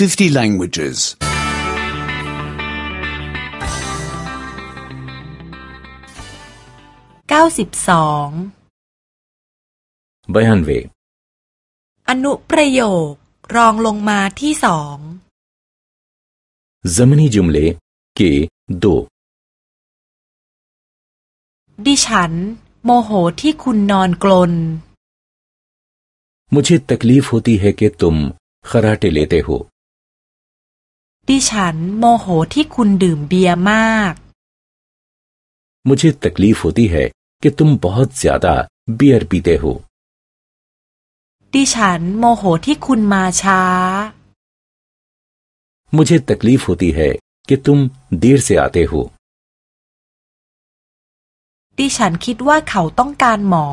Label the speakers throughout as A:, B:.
A: 50 languages. 92 9 r
B: อนุประโยครองลงมาที่สอง
A: जमनी जुमले के दो
B: ดิฉัน โมโหที่คุณนอนกลน
A: मुझे तकलीफ होती है कि तुम खराटे लेते हो
B: ดิฉันโมโหที่คุณดื่มเบียร์มาก
A: मुझे तकलीफ होती है कि तुम बहुत ज्यादा बियर पीते हो
B: ดิฉันโมโหที่คุณ มาช้า
A: मुझे तकलीफ होती है कि तुम देर से आते हो
B: ดิฉัน คิด ว่าเขาต้องการหมอ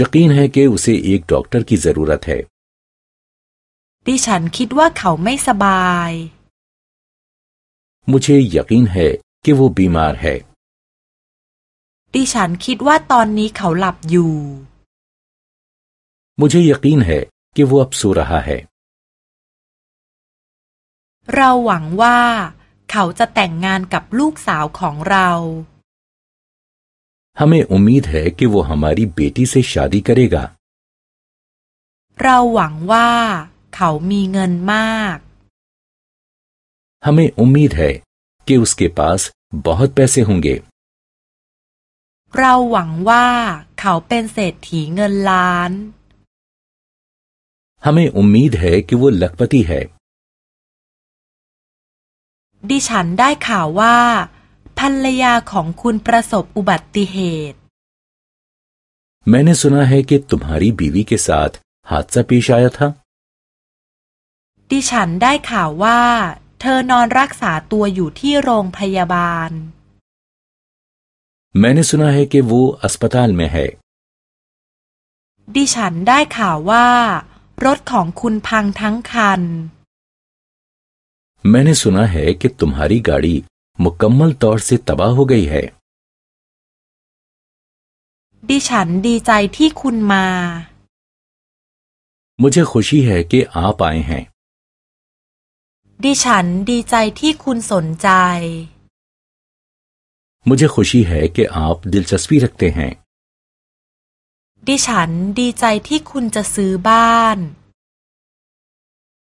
A: यकीन है कि उसे एक डॉक्टर की जरूरत है
B: ดิฉันคิดว่าเขาไม่สบาย
A: मुझे यकीन है कि वो बीमार है
B: ดิฉันคิดว่าตอนนี้เขาหลับอยู่
A: मुझे यकीन है कि वो अब सो रहा है
B: เราหวังว่า เขาจะแต่งงานกับลูกสาวของเรา
A: हमें उम्मीद है कि वो हमारी बेटी से शादी करेगा
B: เราหวังว่าเขามีเงินมาก
A: हमें उम्मीद है कि उसके पास बहुत पैसे होंगे
B: เราหวังว่า เขาเป็นเศรษฐีเงินล้าน
A: हमें उम्मीद है कि वो लखपति है
B: ดิฉันได้ข่าวว่าภรรยาของคุณประสบอุบัติเหตุ
A: मैंने सुना है कि तुम्हारी बीवी के साथ हादसा पेश आया था
B: ดิฉันได้ข่าวว่า เธอนอนรักษาตัวอยู่ที่โรงพยาบาล
A: मैंने सुना है कि वो अस्पताल में है
B: ดิฉันได้ข่าวว่ารถของคุณพังทั้งคัน
A: मैंने सुना है कि तुम्हारी गाड़ी मुकम्मल तौर से तबाह हो गई है
B: ดิฉันดีใจที่คุณมา
A: मुझे खुशी है कि आप आए हैं
B: ดิฉันดีใจที่คุณสนใจ
A: मुझे खुशी है कि आप दिलचस्पी रखते हैं
B: ดิฉันดีใจที่คุณจะ ซื้อบ้าน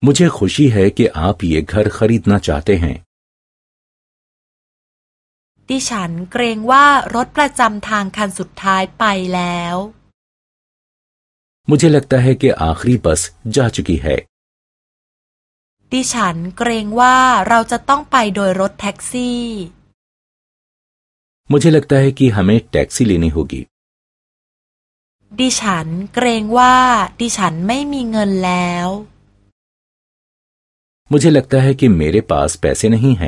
A: मुझे खुशी है कि आप ये घर खरीदना चाहते हैं
B: ดิฉันเกรงว่ารถประจำทางคัน สุดท้าย ไปแล้ว
A: मुझे लगता है कि आखिरी बस जा चुकी है
B: ดิฉันเกรงว่าเราจะต้องไปโดยรถแท็กซี่
A: มุชิลักตาเฮกิฮามีแท็กซี่เลนีฮูกิ
B: ดิฉันเกรงว่าดิฉันไม่มีเงินแล้ว
A: มุชิลักตาเฮกิเมเรปาสเปเซนฮีเฮ